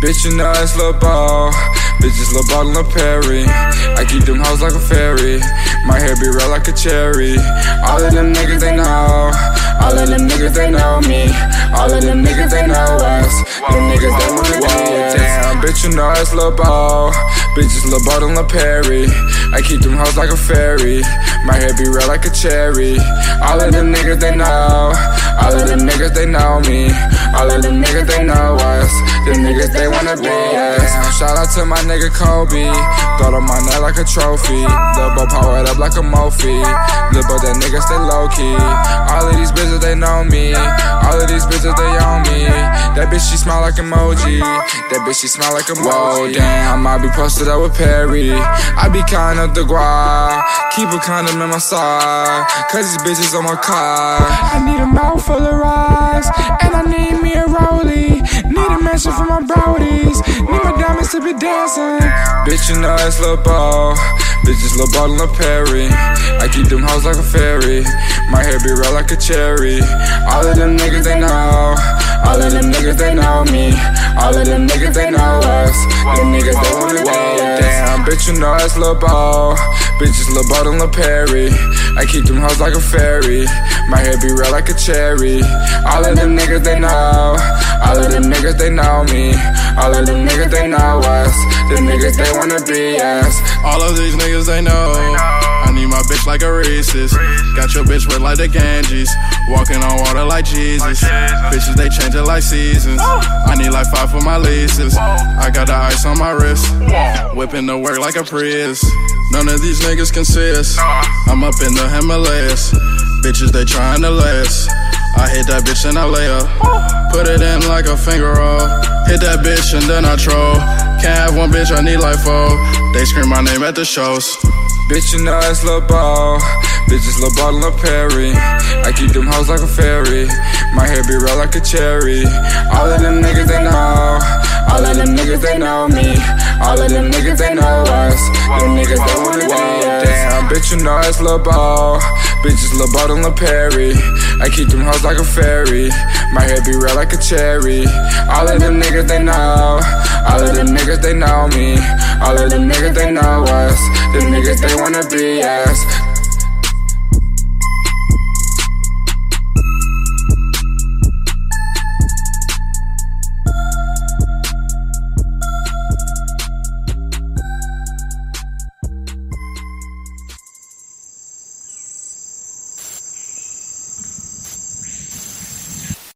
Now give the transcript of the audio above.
Bitch, you know it's Lil Boat. Bitches Lil Boat and Perry. I keep them hoes like a fairy. My hair be red like a cherry. All of them niggas they know. All of them niggas they know me. All of them niggas they know us. Them niggas they wanna us. Damn, bitch, you know it's Lil Boat. Bitches Lil Boat and Perry. I keep them hoes like a fairy. My hair be red like a cherry. All of them niggas they know. All of them niggas they know me. All of them niggas they know us. Them niggas they wanna be us. Shout out to my nigga Kobe. Throw on my neck like a trophy. Lil' Boat powered up like a Mophie. Lil' Boat that nigga stay low key. All of these bitches they know me. All of these bitches they own me. Bitch she smile like emoji. That bitch she smile like emoji. Whoa, damn, I might be posted up with Perry. I be kind of the guap. Keep a condom in my side. Cause these bitches on my car. I need a mouth full of rice. And I need me a rollie. Need a mansion for my brodies. Need my diamonds to be dancing. Bitch, you know it's Lil Boat. Bitches Lil Boat and Lil Perry. I keep them hoes like a fairy. My hair be red like a cherry. All of them niggas they know. All of them niggas they know us. Them niggas they wanna be us. Damn, bitch, you know it's Lil Boat. Bitches Lil Boat and Lil Perry. I keep them hoes like a fairy. My hair be red like a cherry. All of them niggas they know. All of them niggas they know me. All of them niggas they know us. Them niggas they wanna be us. All of these niggas they know. Like a racist. Got your bitch wet like the Ganges. Walking on water like Jesus. Bitches they change it like seasons. I need like five for my laces. I got the ice on my wrist. Whipping the work like a Prius. None of these niggas consist. I'm up in the Himalayas. Bitches they trying to last. I hit that bitch and I lay up. Put it in like a finger roll. Hit that bitch and then I troll. Can't have one bitch, I need like four. They scream my name at the shows. Bitch, you know it's Lil Boat. Bitches Lil Boat and Lil Perry. I keep them hoes like a fairy. My hair be red like a cherry. All of them niggas they know. All of them niggas they know me. All of them niggas they know us. Them niggas they wanna be us. Damn, bitch, you know it's Lil Boat. Bitches Lil Boat and Lil Perry. I keep them hoes like a fairy. My hair be red like a cherry. All of them niggas they know. All of them niggas they know me. All of them niggas they know us. Them niggas they wanna be us.